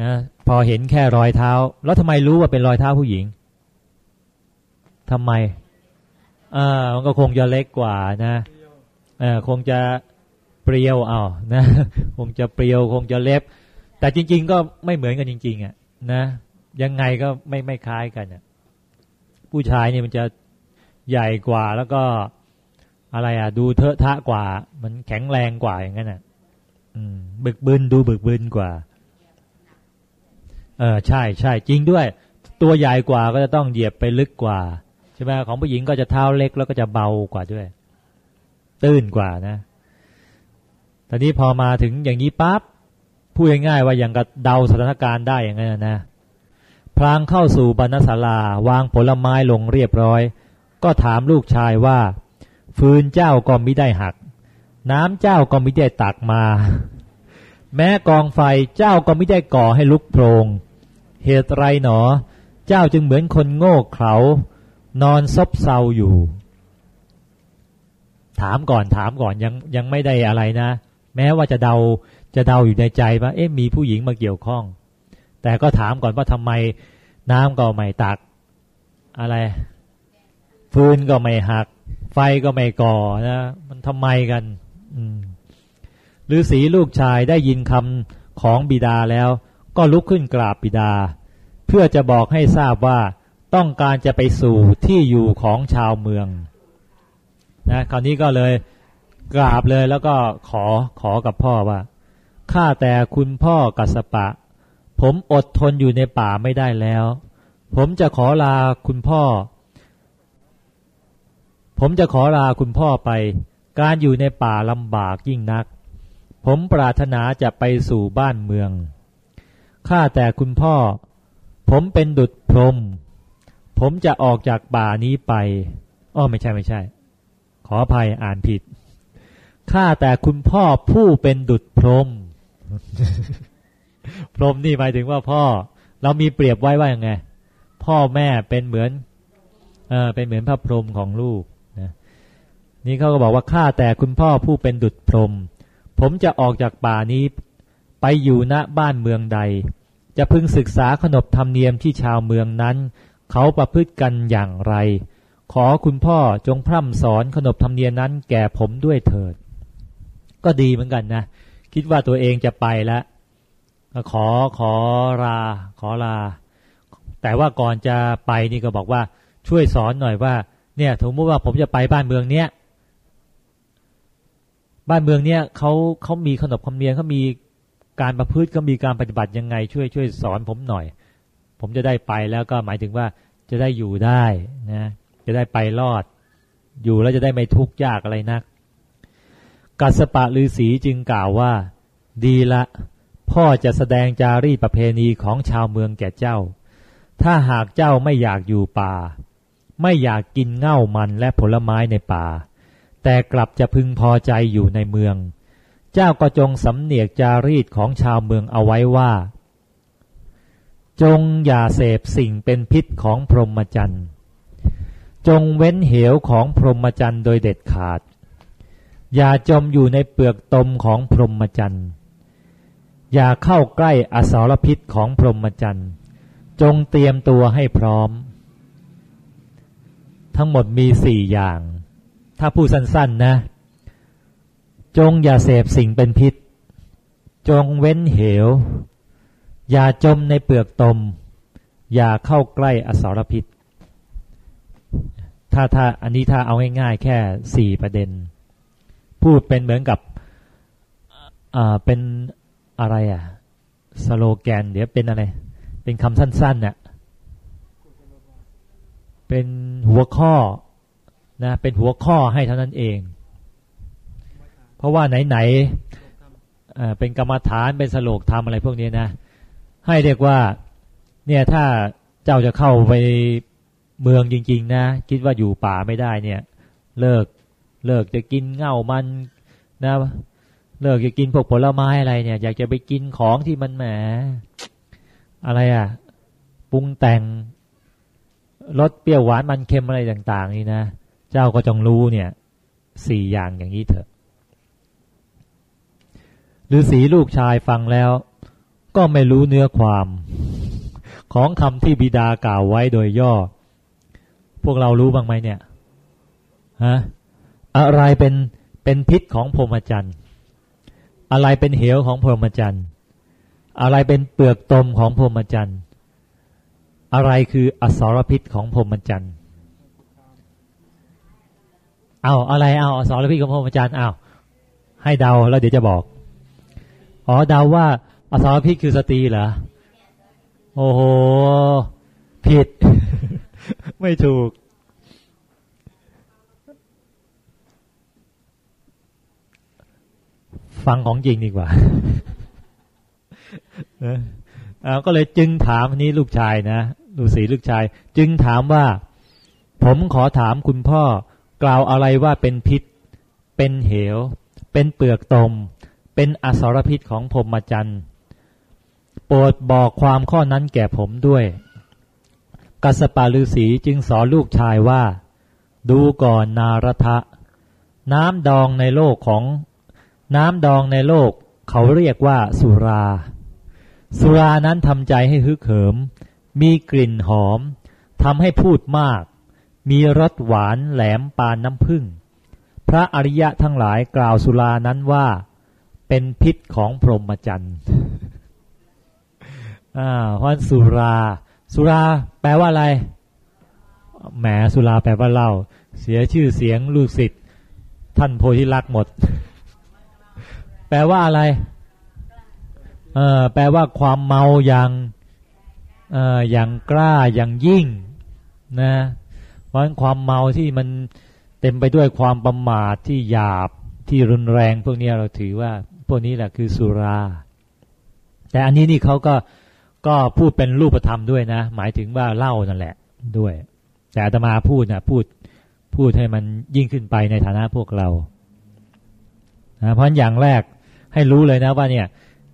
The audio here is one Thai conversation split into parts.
นะพอเห็นแค่รอยเท้า แล้วทำไมรู้ว่าเป็นรอยเท้าผู้หญิงทำไมอ่ามันก็คงจะเล็กกว่านะเออคงจะเปรียวเอานะ คงจะเปรียวคงจะเล็บ แต่จริง ๆ ก็ไม่เหมือนกันจริง ๆอะนะยังไงก็ไม่ไม่คล้ายกันอะผู้ชายเนี่ยมันจะใหญ่กว่าแล้วก็อะไรอะ ดูเทอะทะกว่า มันแข็งแรงกว่าอย่างนั้นอะบึกบึนดูบึกบึนกว่า เออใช่ใช่จริงด้วย ตัวใหญ่กว่าก็จะต้องเหยียบไปลึกกว่าใช่ไหมของผู้หญิงก็จะเท้าเล็กแล้วก็จะเบากว่าด้วย ตื้นกว่านะตอนนี้พอมาถึงอย่างนี้ปั๊บพูดง่ายๆว่าอย่างกับเดาสถานการณ์ได้อย่างนั้นนะพลางเข้าสู่บรรณศาลาวางผลไม้ลงเรียบร้อย ก็ถามลูกชายว่า ฟืนเจ้าก็ไม่ได้หัก น้ำเจ้าก็ไม่ได้ตักมา แม้กองไฟเจ้าก็ไม่ได้ก่อให้ลุกโพรง เหตุไรหนอ เจ้าจึงเหมือนคนโง่เขลานอนซบเซาอยู่ ถามก่อนถามก่อนยังยังไม่ได้อะไรนะ แม้ว่าจะเดาจะเดาอยู่ในใจว่าเอ๊ะมีผู้หญิงมาเกี่ยวข้อง แต่ก็ถามก่อนว่าทำไมน้ำก็ไม่ตัก อะไรฟืนก็ไม่หัก ไฟก็ไม่ก่อนะมันทำไมกัน อืมฤาษีลูกชายได้ยินคำของบิดาแล้ว ก็ลุกขึ้นกราบบิดา เพื่อจะบอกให้ทราบว่าต้องการจะไปสู่ที่อยู่ของชาวเมืองนะคราวนี้ก็เลยกราบเลยแล้วก็ขอขอกับพ่อว่าข้าแต่คุณพ่อกัสปะ ผมอดทนอยู่ในป่าไม่ได้แล้ว ผมจะขอลาคุณพ่อ ผมจะขอลาคุณพ่อไป การอยู่ในป่าลำบากยิ่งนัก ผมปรารถนาจะไปสู่บ้านเมือง ข้าแต่คุณพ่อ ผมเป็นดุจพรม ผมจะออกจากป่านี้ไป อ้อไม่ใช่ไม่ใช่ ขออภัยอ่านผิด ข้าแต่คุณพ่อผู้เป็นดุจพรม พรมนี่หมายถึงว่าพ่อ เรามีเปรียบไว้ว่ายังไง พ่อแม่เป็นเหมือน เออเป็นเหมือนพระพรมของลูกนะนี่เขาก็บอกว่าข้าแต่คุณพ่อผู้เป็นดุจพรม ผมจะออกจากป่านี้ไปอยู่ณบ้านเมืองใด จะพึงศึกษาขนบธรรมเนียมที่ชาวเมืองนั้น เขาประพฤติกันอย่างไร ขอคุณพ่อจงพร่ำสอนขนบธรรมเนียมนั้นแก่ผมด้วยเถิด ก็ดีเหมือนกันนะ คิดว่าตัวเองจะไปแล้วขอขอลาขอลา แต่ว่าก่อนจะไปนี่ก็บอกว่าช่วยสอนหน่อยว่า เนี่ยสมมติว่าผมจะไปบ้านเมืองเนี้ยบ้านเมืองเนี้ยเขาเขามีขนบธรรมเนียมเขามี การประพฤติเขามีการปฏิบัติยังไงช่วยช่วยสอนผมหน่อย ผมจะได้ไปแล้วก็หมายถึงว่าจะได้อยู่ได้นะจะได้ไปรอด อยู่แล้วจะได้ไม่ทุกข์ยากอะไรนัก กัสปะฤาษีจึงกล่าวว่า ดีละ พ่อจะแสดงจารีตประเพณีของชาวเมืองแก่เจ้า ถ้าหากเจ้าไม่อยากอยู่ป่า ไม่อยากกินเง่ามันและผลไม้ในป่า แต่กลับจะพึงพอใจอยู่ในเมือง เจ้าก็จงสำเนียกจารีตของชาวเมืองเอาไว้ว่า จงอย่าเสพสิ่งเป็นพิษของพรหมจรรย์จงเว้นเหวของพรหมจรรย์โดยเด็ดขาด อย่าจมอยู่ในเปลือกตมของพรหมจรรย์อย่าเข้าใกล้อสารพิษของพรหมจรรย์จงเตรียมตัวให้พร้อม ทั้งหมดมีสี่อย่าง ถ้าพูดสั้นๆนะ จงอย่าเสพสิ่งเป็นพิษ จงเว้นเหว อย่าจมในเปลือกตม อย่าเข้าใกล้อสรพิษ ถ้าถ้าอันนี้ถ้าเอาง่ายๆแค่สี่ประเด็น พูดเป็นเหมือนกับอ่าเป็นอะไรอะ สโลแกน เดี๋ยวเป็นอะไร เป็นคำสั้นๆน่ะเป็นหัวข้อนะเป็นหัวข้อให้เท่านั้นเอง เพราะว่าไหนๆเป็นกรรมฐานเป็นสโลกทำอะไรพวกนี้นะ ให้เรียกว่าเนี่ยถ้าเจ้าจะเข้าไปเมืองจริง ๆ นะ คิดว่าอยู่ป่าไม่ได้เนี่ย เลิกเลิกจะกินเง่ามันนะ เลิกจะกินพวกผลไม้อะไรเนี่ย อยากจะไปกินของที่มันแหมอะไรอะปรุงแต่งรสเปรี้ยวหวานมันเค็มอะไรต่าง ๆ นี่นะ เจ้าก็จงรู้เนี่ยสี่อย่างอย่างนี้เถอะ ฤาษีลูกชายฟังแล้ว ก็ไม่รู้เนื้อความ ของคำที่บิดากล่าวไว้โดยย่อ พวกเรารู้บ้างไหมเนี่ยฮะอะไรเป็นเป็นพิษของพรหมจรรย์อะไรเป็นเหวของพรหมจรรย์อะไรเป็นเปลือกตมของพรหมจรรย์อะไรคืออสรพิษของพรหมจรรย์เอาอะไรเอาอสรพิษของพรหมจรรย์เอาให้เดาแล้วเดี๋ยวจะบอก อ๋อเดาว่าอสรพิษคือสตรีเหรอ โอ้โห ผิด ไม่ถูก ฟังของจริงดีกว่าก็เลยจึงถามนี้ลูกชายนะลูกศีลูกชาย จึงถามว่า ผมขอถามคุณพ่อ กล่าวอะไรว่าเป็นพิษ เป็นเหว เป็นเปลือกตม เป็นอสรพิษของพรหมจรรย์โปรดบอกความข้อนั้นแก่ผมด้วย กัสปาลือีจึงสอนลูกชายว่า ดูก่อนนารทะ น้ำดองในโลกของ น้ำดองในโลก เขาเรียกว่าสุรา สุรานั้นทำใจให้ฮึกเหิม มีกลิ่นหอมทำให้พูดมาก มีรสหวานแหลมปานน้ำผึ้งพระอริยะทั้งหลายกล่าวสุรานั้นว่า เป็นพิษของพรหมจรรย์อ่าเพราะสุรา สุราแปลว่าอะไร แหมสุราแปลว่าเหล้าเสียชื่อเสียงลูกศิษย์ท่านโพธิลักษ์หมด แปลว่าอะไร เออแปลว่าความเมาอย่างเอออย่างกล้าอย่างยิ่ง นะเพราะความเมาที่มันเต็มไปด้วยความประมาทที่หยาบที่รุนแรงพวกนี้เราถือว่า พวกนี้แหละคือสุรา แต่อันนี้นี่เขาก็ก็พูดเป็นรูปธรรมด้วยนะ หมายถึงว่าเล่านั่นแหละด้วย แต่อาตมาพูดนะพูดพูดให้มันยิ่งขึ้นไปในฐานะพวกเรานะเพราะอย่างแรกให้รู้เลยนะว่าเนี่ย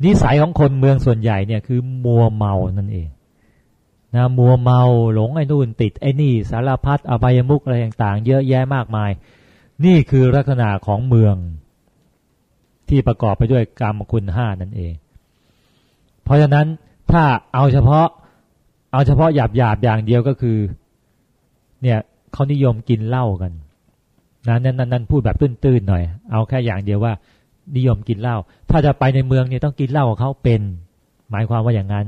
นิสัยของคนเมืองส่วนใหญ่เนี่ยคือมัวเมานั่นเองนะมัวเมาหลงไอ้นู่นติดไอ้นี่สารพัดอบายมุกอะไรต่างๆ เยอะแยะมากมาย นี่คือลักษณะของเมือง ที่ประกอบไปด้วยกรรมคุณห้านั่นเอง เพราะฉะนั้นถ้าเอาเฉพาะเอาเฉพาะหยาบหยาบอย่างเดียวก็คือ เนี่ยเขานิยมกินเหล้ากันนะนั่นนั่นพูดแบบตื้นๆหน่อย เอาแค่อย่างเดียวว่า นิยมกินเหล้าถ้าจะไปในเมืองเนี่ยต้องกินเหล้าของเขาเป็น หมายความว่าอย่างนั้น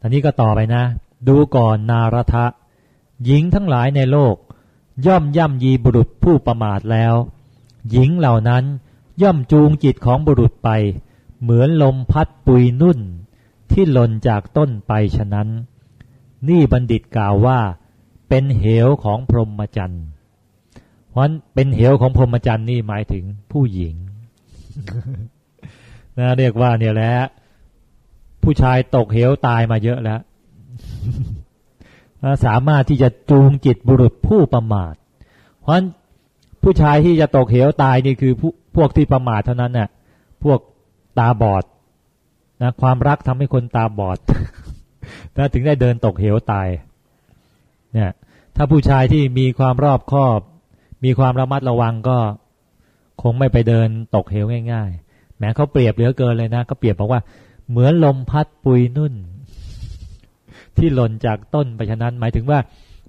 ตอนนี้ก็ต่อไปนะ ดูก่อนนารทะ หญิงทั้งหลายในโลก ย่อมย่ำยีบุรุษผู้ประมาทแล้ว หญิงเหล่านั้นย่อมจูงจิตของบุรุษไป เหมือนลมพัดปุยนุ่น ที่หล่นจากต้นไปฉะนั้น นี่บัณฑิตกล่าวว่า เป็นเหวของพรหมจรรย์เพราะเป็นเหวของพรหมจรรย์นี่หมายถึงผู้หญิงนะเรียกว่าเนี่ยแหละผู้ชายตกเหวตายมาเยอะแล้ว สามารถที่จะจูงจิตบุรุษผู้ประมาท เพราะฉนั้นผู้ชายที่จะตกเหวตายนี่คือพวกที่ประมาทเท่านั้นน่ะ พวกตาบอดนะความรักทำให้คนตาบอดนะถึงได้เดินตกเหวตาย เนี่ย ถ้าผู้ชายที่มีความรอบคอบ มีความระมัดระวังก็คงไม่ไปเดินตกเหวง่าย ๆ แม้เขาเปรียบเหลือเกินเลยนะเขาเปรียบบอกว่าเหมือนลมพัดปุยนุ่น ที่หล่นจากต้นไปฉะนั้น หมายถึงว่า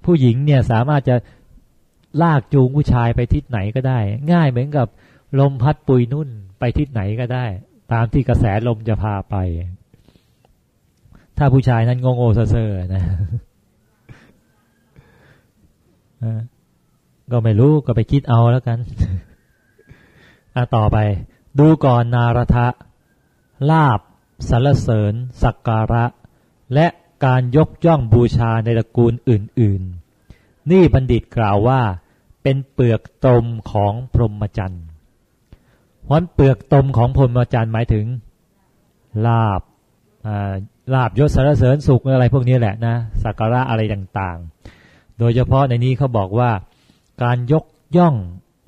ผู้หญิงเนี่ยสามารถจะลากจูงผู้ชายไปทิศไหนก็ได้ ง่ายเหมือนกับลมพัดปุยนุ่นไปทิศไหนก็ได้ ตามที่กระแสลมจะพาไป ถ้าผู้ชายนั้นงงโอเซอร์นะก็ไม่รู้ก็ไปคิดเอาแล้วกันอะต่อไป ดูก่อนนารทะ ลาบสรรเสริญ สักการะ และ การยกย่องบูชาในตระกูลอื่น ๆ นี่บัณฑิตกล่าวว่าเป็นเปลือกตมของพรหมจรรย์วันเปลือกตมของพรหมจรรย์หมายถึงลาบลาบยศสรรเสริญสุขอะไรพวกนี้แหละนะสักการะอะไรต่างๆ โดยเฉพาะในนี้เขาบอกว่าการยกย่อง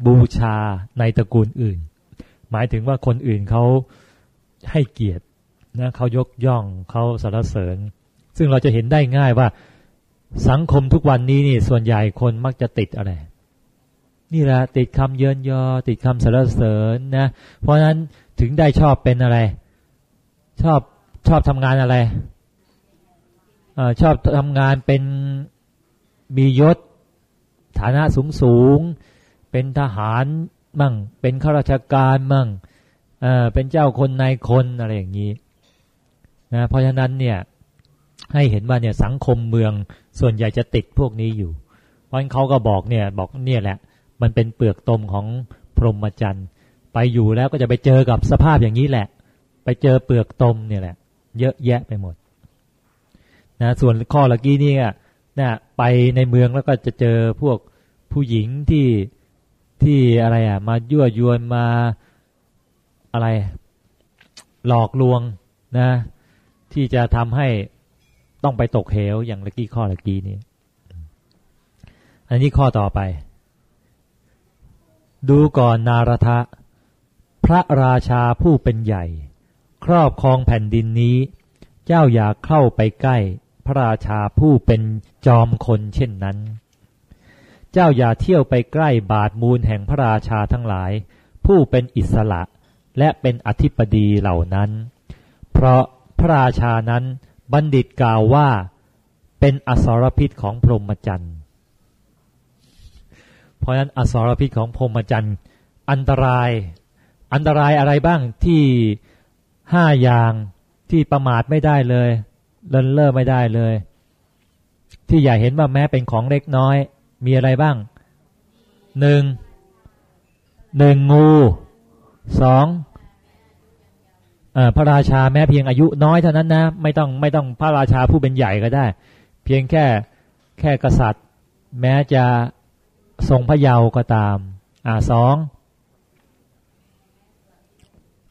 บูชาในตระกูลอื่น หมายถึงว่าคนอื่นเขาให้เกียรตินะเขายกย่องเขาสรรเสริญ ซึ่งเราจะเห็นได้ง่ายว่าสังคมทุกวันนี้นี่ส่วนใหญ่คนมักจะติดอะไร นี่แหละติดคำเยินยอ ติดคำสรรเสริญนะ เพราะนั้นถึงได้ชอบเป็นอะไร ชอบชอบทำงานอะไรอชอบทำงานเป็นมียศ ฐานะสูงสูง เป็นทหารมั่ง เป็นข้าราชการมั่งเเป็นเจ้าคนนายคนอะไรอย่างนี้นะเพราะฉะนั้นเนี่ย ให้เห็นว่าเนี่ยสังคมเมืองส่วนใหญ่จะติดพวกนี้อยู่เพราะฉะนั้นเขาก็บอกเนี่ยบอกเนี่ยแหละ มันเป็นเปลือกตมของพรหมจรรย์ไปอยู่แล้วก็จะไปเจอกับสภาพอย่างนี้แหละ ไปเจอเปลือกตมเนี่ยแหละ เยอะแยะไปหมดนะส่วนข้อละกี้นี่นะไปในเมืองแล้วก็จะเจอพวกผู้หญิงที่ที่อะไรอะ มายั่วยวนมาอะไร หลอกลวงนะ ที่จะทำให้ ต้องไปตกเหวอย่างละกี้ข้อละกี้นี้ อันนี้ข้อต่อไป ดูก่อนนารทะ พระราชาผู้เป็นใหญ่ ครอบครองแผ่นดินนี้ เจ้าอย่าเข้าไปใกล้ พระราชาผู้เป็นจอมคนเช่นนั้น เจ้าอย่าเที่ยวไปใกล้บาทมูลแห่งพระราชาทั้งหลาย ผู้เป็นอิสระและเป็นอธิปดีเหล่านั้น เพราะพระราชานั้น บัณฑิตกล่าวว่าเป็นอสรพิษของพรหมจรรย์ เพราะฉะนั้นอสรพิษของพรหมจรรย์อันตราย อันตรายอะไรบ้างที่ห้าอย่างที่ประมาทไม่ได้เลยเลินเล่อไม่ได้เลย ที่อย่าเห็นว่าแม้เป็นของเล็กน้อย มีอะไรบ้างหนึ่งหนึ่งงูสอง พระราชาแม้เพียงอายุน้อยเท่านั้นนะไม่ต้องไม่ต้องพระราชาผู้เป็นใหญ่ก็ได้ เพียงแค่แค่กษัตริย์ แม้จะทรงพระเยาว์ก็ตาม อ่าสอง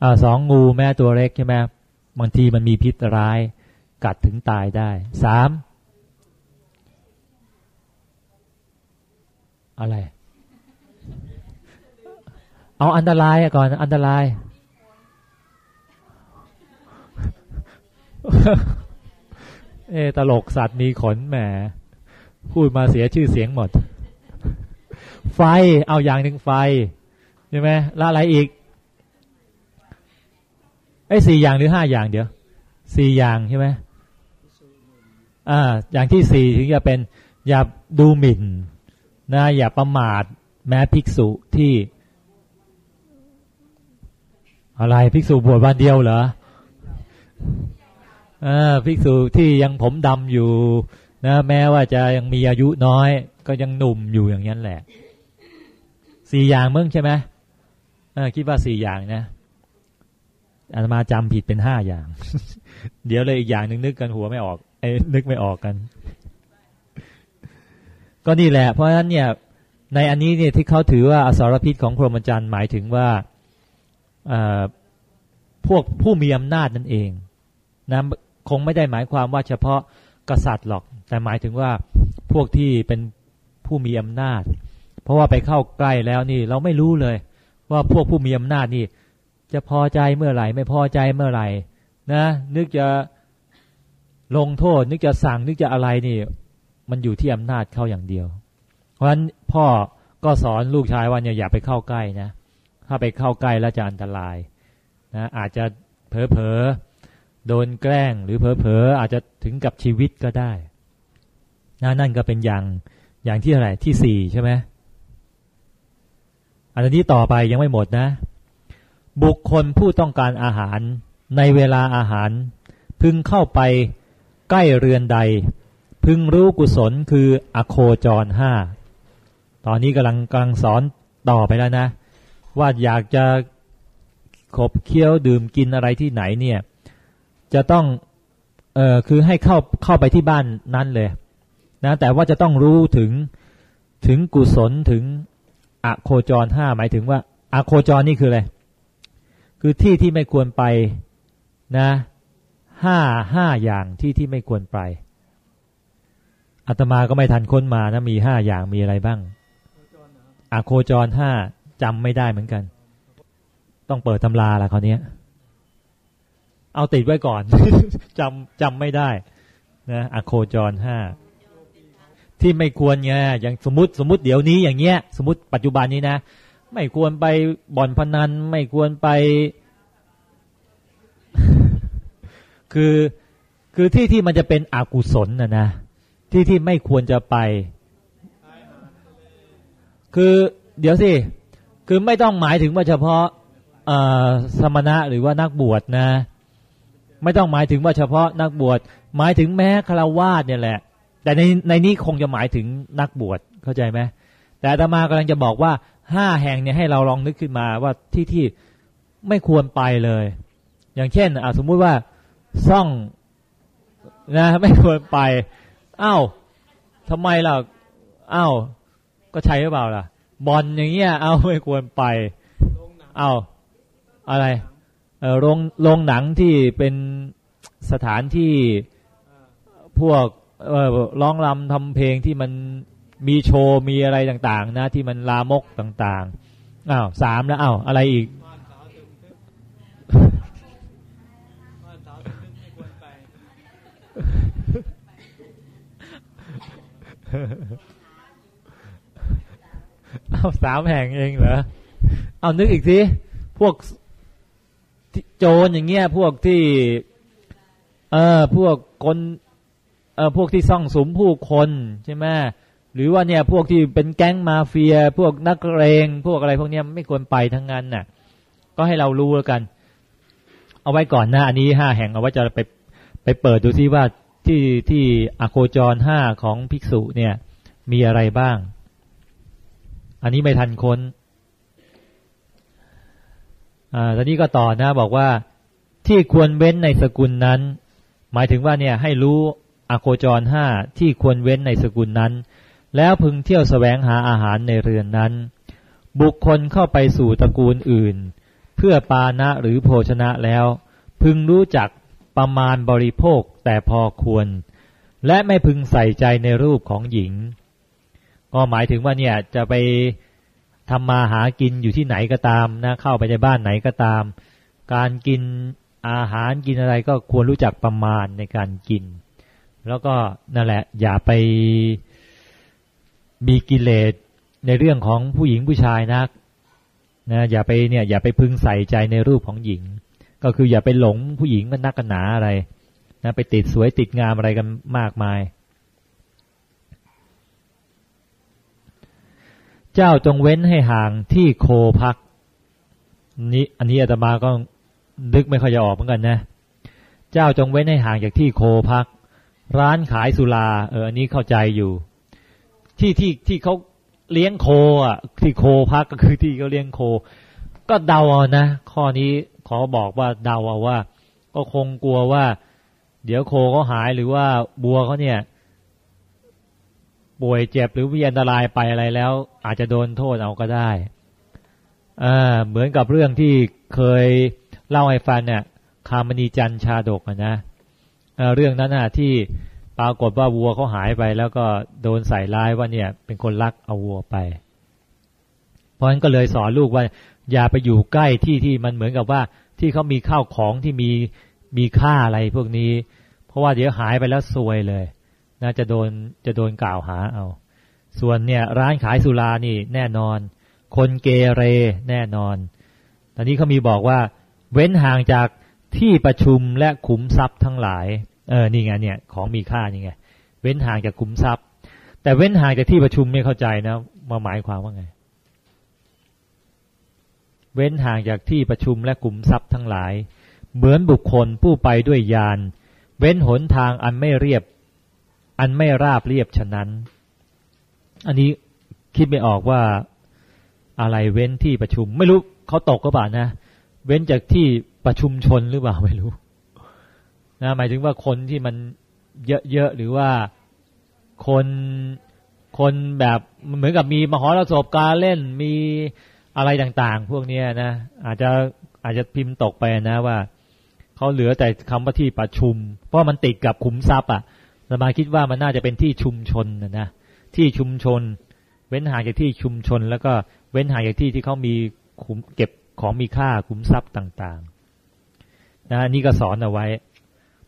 อ่าสองงูแม้ตัวเล็กใช่ไหมบางทีมันมีพิษร้ายกัดถึงตายได้สามอะไร เอาอันตรายก่อนอันตราย เอตลกสัตว์มีขนแหมพูดมาเสียชื่อเสียงหมด ไฟเอาอย่างหนึ่งไฟใช่ไหมละอะไรอีกไอ้สี่อย่างหรือห้าอย่างเดี๋ยวสี่อย่างใช่ไหมอ่า อย่างที่สี่ถึงจะเป็น อย่าดูหมิ่นนะอย่าประมาท แม้ภิกษุที่ อะไรภิกษุบวชวันเดียวเหรอ ภิกษุที่ยังผมดำอยู่นะแม้ว่าจะยังมีอายุน้อย ก็ยังหนุ่มอยู่อย่างนั้นแหละสี่อย่างมึงใช่ไหมคิดว่าสี่อย่างนะอาตมาจำผิดเป็นห้าอย่าง เดี๋ยวเลยอีกอย่างหนึ่งนึกกันหัวไม่ออกไอ้นึกไม่ออกกัน ก็นี่แหละ เพราะฉะนั้นเนี่ย ในอันนี้เนี่ยที่เขาถือว่าอสรพิษของพรหมจรรย์หมายถึงว่าพวกผู้มีอำนาจนั่นเองนะ คงไม่ได้หมายความว่าเฉพาะกษัตริย์หรอก แต่หมายถึงว่าพวกที่เป็นผู้มีอำนาจ เพราะว่าไปเข้าใกล้แล้วนี่ เราไม่รู้เลย ว่าพวกผู้มีอำนาจนี่ จะพอใจเมื่อไหร่ ไม่พอใจเมื่อไหร่ นะ นึกจะลงโทษ นึกจะสั่ง นึกจะอะไรนี่ มันอยู่ที่อำนาจเข้าอย่างเดียว เพราะฉะนั้นพ่อก็สอนลูกชายว่าเนี่ยอย่าไปเข้าใกล้นะ ถ้าไปเข้าใกล้แล้วจะอันตรายนะอาจจะเผลอ โดนแกล้งหรือเผลอๆอาจจะถึงกับชีวิตก็ได้นนั่นก็เป็นอย่างอย่างที่อะไรที่สี่ใช่ไหมอันนี้ต่อไปยังไม่หมดนะ บุคคลผู้ต้องการอาหารในเวลาอาหาร พึงเข้าไปใกล้เรือนใด พึงรู้กุศลคืออโคจรห้าตอนนี้กำลังกำลังสอนต่อไปแล้วนะ ว่าอยากจะขบเคี้ยวดื่มกินอะไรที่ไหนเนี่ย จะต้องเออคือให้เข้าเข้าไปที่บ้านนั้นเลยนะแต่ว่าจะต้องรู้ถึงถึงกุศลถึงอโคจรห้าหมายถึงว่าอโคจรนี่คืออะไรคือที่ที่ไม่ควรไปนะห้าห้าอย่างที่ที่ไม่ควรไปอาตมาก็ไม่ทันค้นมานะมีห้าอย่างมีอะไรบ้างอโคจรห้าจำไม่ได้เหมือนกัน ต้องเปิดตำราละคราวนี้ เอาติดไว้ก่อน จำจำไม่ได้นะอโคจรห้าที่ไม่ควรไงอย่างสมมติสมมติเดี๋ยวนี้อย่างเงี้ย สมมติปัจจุบันนี้นะไม่ควรไปบ่อนพนัน ไม่ควรไป คือคือที่ที่มันจะเป็นอกุศลนะนะที่ที่ไม่ควรจะไป คือเดี๋ยวสิคือไม่ต้องหมายถึงว่าเฉพาะสมณะหรือว่านักบวชนะ ไม่ต้องหมายถึงว่าเฉพาะนักบวชหมายถึงแม้ฆราวาสเนี่ยแหละ แต่ในในนี้คงจะหมายถึงนักบวชเข้าใจไหมแต่ธรรมากำลังจะบอกว่าห้าแห่งเนี่ยให้เราลองนึกขึ้นมาว่าที่ที่ไม่ควรไปเลย อย่างเช่นสมมุติว่าซ่องนะไม่ควรไปอ้าวทำไมล่ะอ้าวก็ใช่หรือเปล่าล่ะ บอลอย่างเงี้ยเอาไม่ควรไปอ้าวอะไร โรงโรงหนังที่เป็นสถานที่พวกร้องรำทำเพลงที่มันมีโชว์มีอะไรต่างๆ นะ ที่มันลามกต่างๆอ้าวสามแล้วอ้าวอะไรอีกเอาสามแห่งเองเหรอเอานึกอีกทีพวก โจรอย่างเงี้ยพวกที่ เออพวกคนเออพวกที่ซ่องสมผู้คนใช่ไหมหรือว่าเนี่ยพวกที่เป็นแก๊งมาเฟีย พวกนักเรงพวกอะไรพวกเนี้ยไม่ควรไปทั้งนั้นน่ะ ก็ให้เรารู้แล้วกัน เอาไว้ก่อนหน้าอันนี้ห้าแห่งเอาไว้จะไปไปเปิดดูซิว่าที่ที่อโคจรห้าของภิกษุเนี่ย มีอะไรบ้าง อันนี้ไม่ทันค้น อ่าตอนนี้ก็ต่อนะบอกว่าที่ควรเว้นในสกุลนั้น หมายถึงว่าเนี่ยให้รู้อโคจรห้าที่ควรเว้นในสกุลนั้น แล้วพึงเที่ยวสแสวงหาอาหารในเรือนนั้น บุคคลเข้าไปสู่ตระกูลอื่น เพื่อปานะหรือโภชนะแล้ว พึงรู้จักประมาณบริโภคแต่พอควร และไม่พึงใส่ใจในรูปของหญิง ก็หมายถึงว่าเนี่ยจะไป ทำมาหากินอยู่ที่ไหนก็ตามนะเข้าไปในบ้านไหนก็ตาม การกินอาหารกินอะไรก็ควรรู้จักประมาณในการกิน แล้วก็นั่นแหละ อย่าไปมีกิเลสในเรื่องของผู้หญิงผู้ชายนักนะอย่าไปเนี่ยอย่าไปพึงใส่ใจในรูปของหญิง ก็คืออย่าไปหลงผู้หญิงมันนักกันหนาอะไรนะไปติดสวยติดงามอะไรกันมากมาย เจ้าจงเว้นให้ห่างที่โคพัก นี้อันนี้อาตมาก็นึกไม่ค่อยจะออกเหมือนกันนะ เจ้าจงเว้นให้ห่างจากที่โคพัก ร้านขายสุราเอออันนี้เข้าใจอยู่ ที่ที่ที่เขาเลี้ยงโคอะ ที่โคพักก็คือที่เขาเลี้ยงโค ก็เดาเอานะข้อนี้ขอบอกว่าเดาเอาว่า ก็คงกลัวว่า เดี๋ยวโคเขาหายหรือว่าบัวเขาเนี่ย ป่วยเจ็บหรือมีอันตรายไปอะไรแล้ว อาจจะโดนโทษเอาก็ได้อ่าเหมือนกับเรื่องที่เคยเล่าให้ฟังเนี่ยคามณีจันชาดกนะเรื่องนั้นนะที่ปรากฏว่าวัวเขาหายไป แล้วก็โดนใส่ร้ายว่าเนี่ย เป็นคนลักเอาวัวไป เพราะฉะนั้นก็เลยสอนลูกว่า อย่าไปอยู่ใกล้ที่ที่มันเหมือนกับว่าที่เขามีข้าวของที่มีมีค่าอะไรพวกนี้ เพราะว่าเดี๋ยวหายไปแล้วซวยเลย น่าจะโดนจะโดนกล่าวหาเอา ส่วนเนี่ย ร้านขายสุรานี่แน่นอน คนเกเรแน่นอน ตอนนี้เขามีบอกว่า เว้นห่างจากที่ประชุมและขุมทรัพย์ทั้งหลาย เออนี่ไงเนี่ย ของมีค่านี่ไงเว้นห่างจากขุมทรัพย์ แต่เว้นห่างจากที่ประชุมไม่เข้าใจนะมาหมายความว่าไง เว้นห่างจากที่ประชุมและกลุ่มทรัพย์ทั้งหลาย เหมือนบุคคลผู้ไปด้วยยาน เว้นหนทางอันไม่เรียบ อันไม่ราบเรียบฉะนั้น อันนี้คิดไม่ออกว่าอะไรเว้นที่ประชุม ไม่รู้เขาตกก็บ่านะ เว้นจากที่ประชุมชนหรือเปล่าไม่รู้นะหมายถึงว่าคนที่มันเยอะๆหรือว่าคนคนแบบเหมือนกับมีมหรสพการเล่นมีอะไรต่างๆ พวกนี้นะอาจจะอาจจะพิมพ์ตกไปนะว่าเขาเหลือแต่คำว่าที่ประชุม เพราะมันติดกับขุมทรัพย์อะ สมาคิดว่ามันน่าจะเป็นที่ชุมชนนะนะที่ชุมชน เว้นห่างจากที่ชุมชน แล้วก็เว้นห่างจากที่ที่เขามีขุมเก็บของมีค่าขุมทรัพย์ต่างๆนะนี่ก็สอนเอาไว้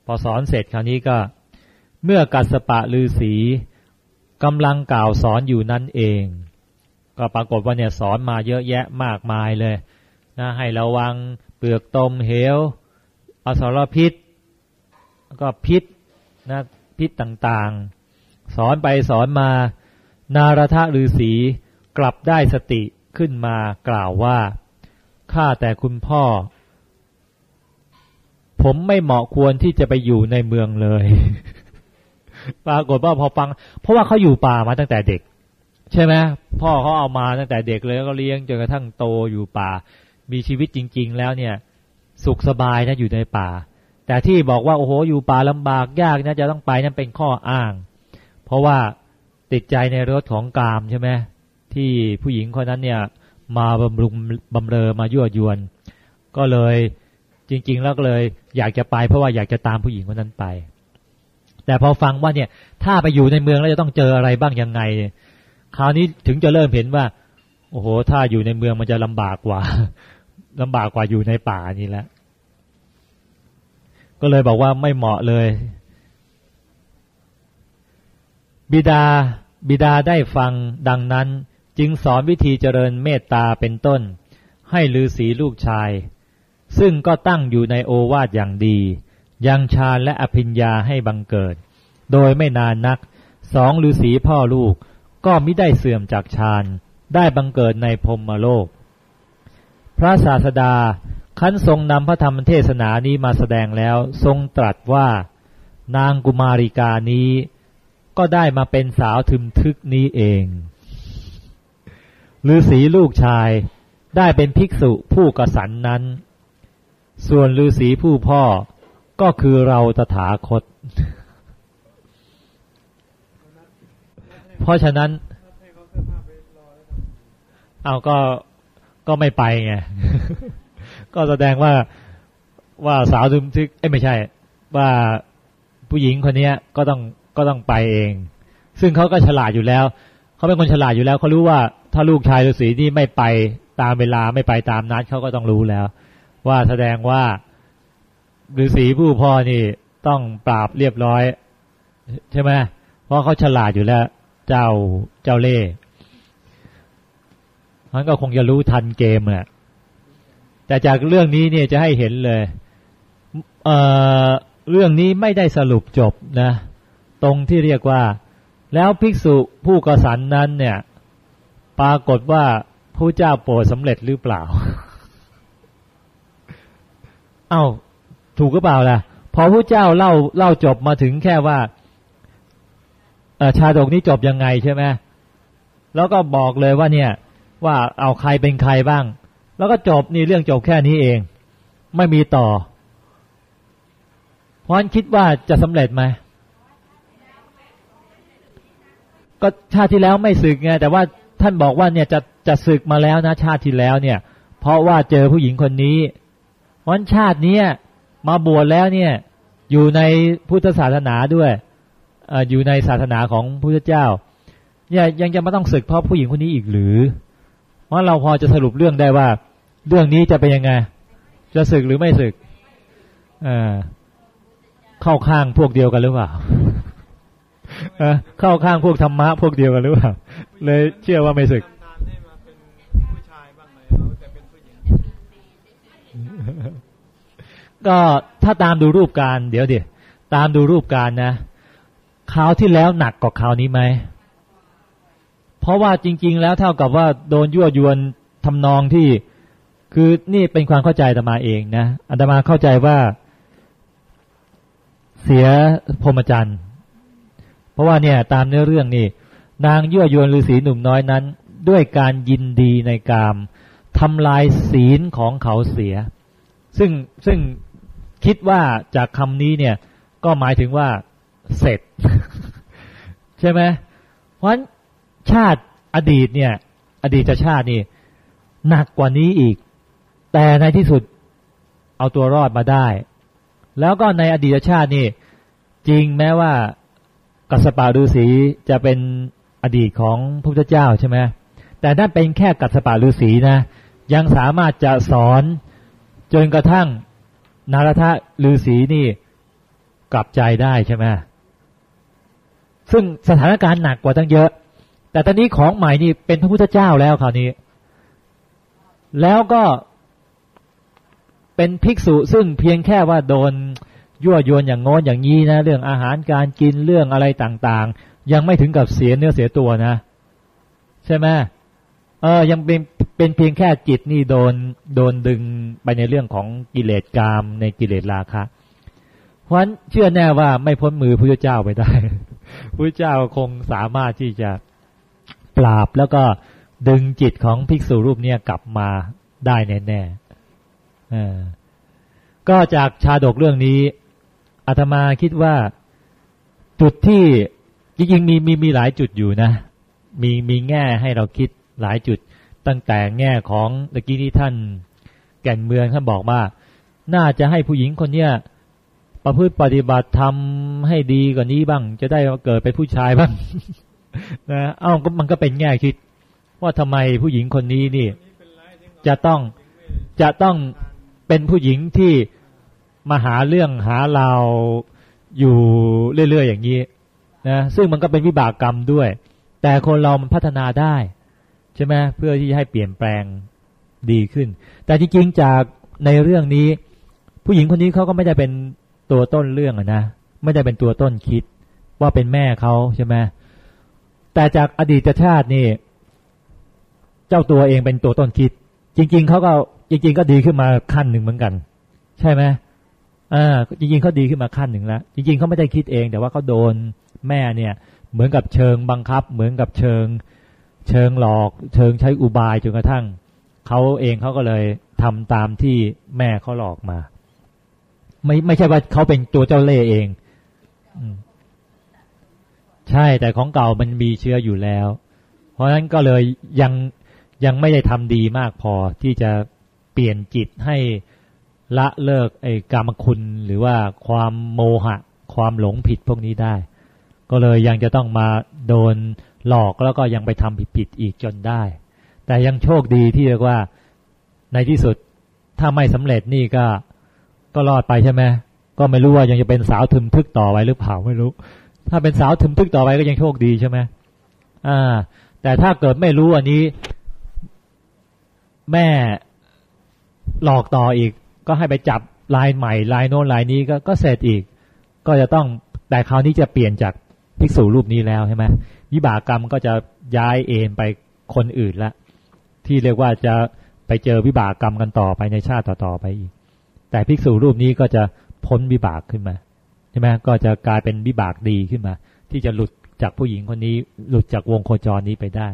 พอสอนเสร็จคราวนี้ก็ เมื่อกัสปะลือสีกำลังกล่าวสอนอยู่นั่นเอง ก็ปรากฏว่าเนี่ยสอนมาเยอะแยะมากมายเลยนะให้ระวังเปลือกตมเหวอสรพิษ ก็พิษนะ พิษต่างๆ สอนไปสอนมา นารทฤาษีกลับได้สติขึ้นมากล่าวว่า ข้าแต่คุณพ่อ ผมไม่เหมาะควรที่จะไปอยู่ในเมืองเลย ปรากฏว่าพอฟัง เพราะว่าเขาอยู่ป่ามาตั้งแต่เด็ก ใช่ไหมพ่อเขาเอามาตั้งแต่เด็กเลยก็เลี้ยงจนกระทั่งโตอยู่ป่า มีชีวิตจริง ๆ แล้วเนี่ย สุขสบายนะอยู่ในป่า แต่ที่บอกว่าโอ้โหอยู่ป่าลำบากยากนะจะต้องไปนั่นเป็นข้ออ้าง เพราะว่าติดใจในรถของกามใช่ไหมที่ผู้หญิงคนนั้นเนี่ย มาบำรุงบำเรอมายั่วยวน ก็เลยจริง ๆ แล้วก็เลย อยากจะไปเพราะว่าอยากจะตามผู้หญิงคนนั้นไป แต่พอฟังว่าเนี่ย ถ้าไปอยู่ในเมืองแล้วจะต้องเจออะไรบ้างยังไง คราวนี้ถึงจะเริ่มเห็นว่า โอ้โห ถ้าอยู่ในเมืองมันจะลำบากกว่าลำบากกว่าอยู่ในป่านี่แหละ ก็เลยบอกว่าไม่เหมาะเลย บิดาบิดาได้ฟังดังนั้นจึงสอนวิธีเจริญเมตตาเป็นต้น ให้ลือศีลูกชาย ซึ่งก็ตั้งอยู่ในโอวาทอย่างดี ยังฌานและอภิญญาให้บังเกิด โดยไม่นานนักสองฤาษีพ่อลูกก็มิได้เสื่อมจากฌานได้บังเกิดในพรมโลก พระศาสดา คันทรงนำพระธรรมเทศนานี้มาแสดงแล้ว ทรงตรัสว่านางกุมาริกานี้ ก็ได้มาเป็นสาวทึมทึกนี้เองฤาษีลูกชายได้เป็นภิกษุผู้กสันนั้น ส่วนฤาษีผู้พ่อก็คือเราตถาคต เพราะฉะนั้น เอาก็ก็ไม่ไปไง ก็แสดงว่าว่าสาวทึมทึกเอ้ไม่ใช่ ว่าผู้หญิงคนนี้ก็ต้องก็ต้องไปเอง ซึ่งเขาก็ฉลาดอยู่แล้วเขาเป็นคนฉลาดอยู่แล้วเขารู้ว่าถ้าลูกชายฤาษีนี่ไม่ไปตามเวลาไม่ไปตามนัดเขาก็ต้องรู้แล้ว ว่าแสดงว่าฤาษีผู้พ่อนี่ต้องปราบเรียบร้อย ใช่ไหมเพราะเขาฉลาดอยู่แล้ว เจ้าเจ้าเล่ห์มันก็คงจะรู้ทันเกมแหละ แต่จากเรื่องนี้เนี่ยจะให้เห็นเลยเเรื่องนี้ไม่ได้สรุปจบนะ ตรงที่เรียกว่า แล้วภิกษุผู้กสันนั้นเนี่ย ปรากฏว่าผู้เจ้าโปรดสำเร็จหรือเปล่า เอา้า ถูกก็เปล่าล่ะ พอผู้เจ้าเล่าเล่าจบมาถึงแค่ว่าชาดกนี้จบยังไงใช่ไหมแล้วก็บอกเลยว่าเนี่ย ว่าเอาใครเป็นใครบ้าง แล้วก็จบนี่เรื่องจบแค่นี้เอง ไม่มีต่อ เพราะฉะนั้นคิดว่าจะสำเร็จไหมก็ชาติที่แล้วไม่สึกไงแต่ว่าท่านบอกว่าเนี่ยจะจะศึกมาแล้วนะชาติที่แล้วเนี่ย เพราะว่าเจอผู้หญิงคนนี้วันชาตินี้มาบวชแล้วเนี่ย อยู่ในพุทธศาสนาด้วยออยู่ในศาสนาของพระเจ้าเนี่ยยังจะมาต้องศึกเพราะผู้หญิงคนนี้อีกหรือ ราะเราพอจะสรุปเรื่องได้ว่า เรื่องนี้จะเป็นยังไง จะศึกหรือไม่ศึกเข้าข้างพวกเดียวกันหรือเปล่าเข้าข้างพวกธรรมะพวกเดียวกันหรือเปล่าเลยเชื่อว่าไม่ศึกก็ถ้าตามดูรูปการ เดี๋ยวเดี๋ยวตามดูรูปการนะคราวที่แล้วหนักกว่าคราวนี้ไหม เพราะว่าจริง ๆ แล้วเท่ากับว่าโดนยั่วยวนทำนองที่ คือนี่เป็นความเข้าใจอาตมาเองนะอาตมาเข้าใจว่า เสียพรหมจรรย์เพราะว่าเนี่ย ตามเนื้อเรื่องนี่นางยั่วยวนฤาษีหนุ่มน้อยนั้น ด้วยการยินดีในกามทำลายศีลของเขาเสีย ซึ่งซึ่งคิดว่าจากคำนี้เนี่ย ก็หมายถึงว่าเสร็จ ใช่ไหมเพราะ ชาติอดีตเนี่ย อดีตชาตินี่หนักกว่านี้อีก แต่ในที่สุดเอาตัวรอดมาได้ แล้วก็ในอดีตชาตินี่ จริงแม้ว่ากัสปะฤาษีจะเป็นอดีตของพระพุทธเจ้าใช่ไหมแต่นั่นเป็นแค่กัสปะฤาษีนะ ยังสามารถจะสอนจนกระทั่งนารทะฤาษีนี่กลับใจได้ใช่ไหมซึ่งสถานการณ์หนักกว่าตั้งเยอะ แต่ตอนนี้ของใหม่นี่เป็นพระพุทธเจ้าแล้วคราวนี้ แล้วก็เป็นภิกษุซึ่งเพียงแค่ว่าโดนยั่วยวนอย่างงอนอย่างนี้นะ เรื่องอาหารการกินเรื่องอะไรต่างๆ ยังไม่ถึงกับเสียเนื้อเสียตัวนะ ใช่ไหมเออยังเป็นเป็นเพียงแค่จิตนี่โดนโดนดึงไปในเรื่องของกิเลสกามในกิเลสราคะ เพราะฉะนั้นเชื่อแน่ว่าไม่พ้นมือพระเจ้าไปได้พระเจ้าคงสามารถที่จะ ปราบแล้วก็ดึงจิตของภิกษุรูปเนี่ยกลับมาได้แน่ๆก็จากชาดกเรื่องนี้อาตมาคิดว่าจุดที่จริงๆมีมีมีหลายจุดอยู่นะ มีมีแง่ให้เราคิดหลายจุด ตั้งแต่แง่ของตะกี้ที่ท่านแก่นเมืองท่านบอกว่า น่าจะให้ผู้หญิงคนเนี้ยประพฤติปฏิบัติทำให้ดีกว่านี้บ้าง จะได้เกิดเป็นผู้ชายบ้าง นะเอ้าก็มันก็เป็นแง่คิด ว่าทำไมผู้หญิงคนนี้นี่ จะต้องจะต้องเป็นผู้หญิงที่มาหาเรื่องหาเราอยู่เรื่อยๆอย่างนี้นะซึ่งมันก็เป็นวิบากกรรมด้วย แต่คนเรามันพัฒนาได้ ใช่ไหมเพื่อที่จะให้เปลี่ยนแปลงดีขึ้น แต่จริงๆจากในเรื่องนี้ ผู้หญิงคนนี้เขาก็ไม่ได้เป็นตัวต้นเรื่องนะไม่ได้เป็นตัวต้นคิดว่าเป็นแม่เขาใช่ไหม แต่จากอดีตชาตินี่ เจ้าตัวเองเป็นตัวต้นคิด จริง ๆเขาก็จริง ๆ ก็ดีขึ้นมาขั้นหนึ่งเหมือนกัน ใช่ไหมอ่าจริง ๆเขาดีขึ้นมาขั้นหนึ่งแล้ว จริง ๆเขาไม่ได้คิดเอง แต่ว่าเขาโดนแม่เนี่ย เหมือนกับเชิงบังคับ เหมือนกับเชิง เชิงหลอก เชิงใช้อุบายจนกระทั่งเขาเองเขาก็เลยทำตามที่แม่เขาหลอกมา ไม่ไม่ใช่ว่าเขาเป็นตัวเจ้าเล่ห์เอง ใช่แต่ของเก่ามันมีเชื้ออยู่แล้ว เพราะฉะนั้นก็เลยยังยังไม่ได้ทำดีมากพอที่จะเปลี่ยนจิตให้ละเลิกไอ้กรรมคุณหรือว่าความโมหะ ความหลงผิดพวกนี้ได้ ก็เลยยังจะต้องมาโดนหลอกแล้วก็ยังไปทำผิดๆอีกจนได้ แต่ยังโชคดีที่เรียกว่าในที่สุดถ้าไม่สำเร็จนี่ก็ก็รอดไปใช่ไหมก็ไม่รู้ว่ายังจะเป็นสาวทึมทึกต่อไว้หรือเปล่าไม่รู้ ถ้าเป็นสาวทึมทึกต่อไปก็ยังโชคดีใช่ไหมอ่า แต่ถ้าเกิดไม่รู้อันนี้ แม่หลอกต่ออีก ก็ให้ไปจับลายใหม่ลายโน้นลายนี้ก็ก็เสร็จอีก ก็จะต้องแต่คราวนี้จะเปลี่ยนจากภิกษุรูปนี้แล้วใช่ไหมวิบากกรรมก็จะย้ายเอ็นไปคนอื่นละ ที่เรียกว่าจะไปเจอวิบากกรรมกันต่อไปในชาติต่อๆไปอีก แต่ภิกษุรูปนี้ก็จะพ้นวิบากขึ้นมา ใช่ไหมก็จะกลายเป็นวิบากดีขึ้นมา ที่จะหลุดจากผู้หญิงคนนี้ หลุดจากวงโคจรนี้ไปได้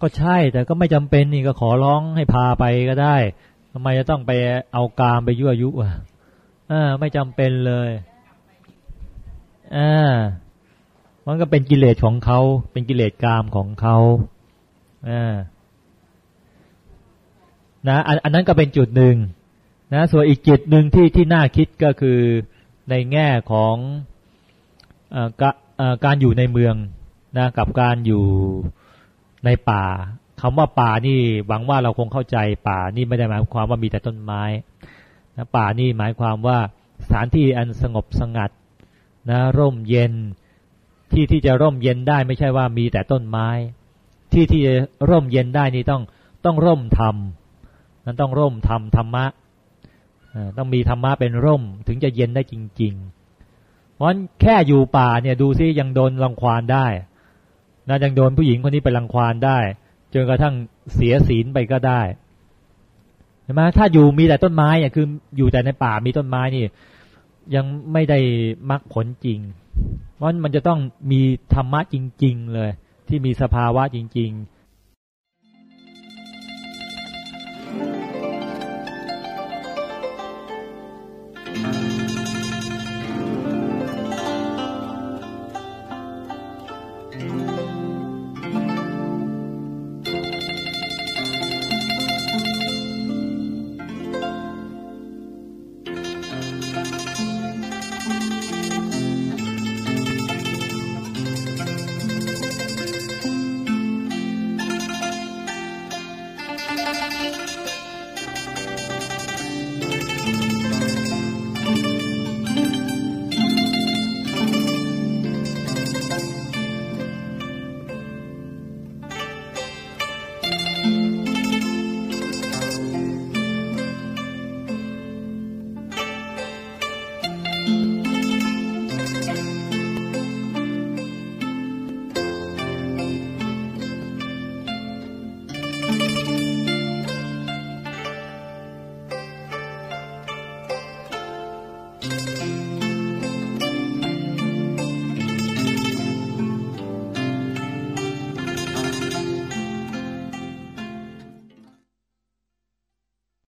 ก็ใช่แต่ก็ไม่จำเป็นนี่ก็ขอร้องให้พาไปก็ได้ทำไมจะต้องไปเอากามไปยั่วยุอะไม่จำเป็นเลยอ่ามันก็เป็นกิเลสของเขา เป็นกิเลสกามของเขาอ่านะอันอันนั้นก็เป็นจุดหนึ่งนะส่วนอีกจุดหนึ่งที่ที่น่าคิดก็คือ ในแง่ของอกการอยู่ในเมืองนะกับการอยู่ในป่าคำว่าป่านี่หวังว่าเราคงเข้าใจป่านี่ไม่ได้หมายความว่ามีแต่ต้นไม้นะป่านี่หมายความว่าสถานที่อันสงบสงัดนะร่มเย็น ที่ที่จะร่มเย็นได้ไม่ใช่ว่ามีแต่ต้นไม้ ที่ที่จะร่มเย็นได้นี่ต้องต้องร่มธรรมนั้นต้องร่มธรรมธรรมะ ต้องมีธรรมะเป็นร่มถึงจะเย็นได้จริง ๆ เพราะแค่อยู่ป่าเนี่ยดูซิยังโดนรังควานได้นะยังโดนผู้หญิงคนนี้ไปรังควานได้จนกระทั่งเสียศีลไปก็ได้เห็นไหมถ้าอยู่มีแต่ต้นไม้เนี่ยคืออยู่แต่ในป่ามีต้นไม้นี่ ยังไม่ได้มรรคผลจริง เพราะมันจะต้องมีธรรมะจริง ๆ เลย ที่มีสภาวะจริง ๆ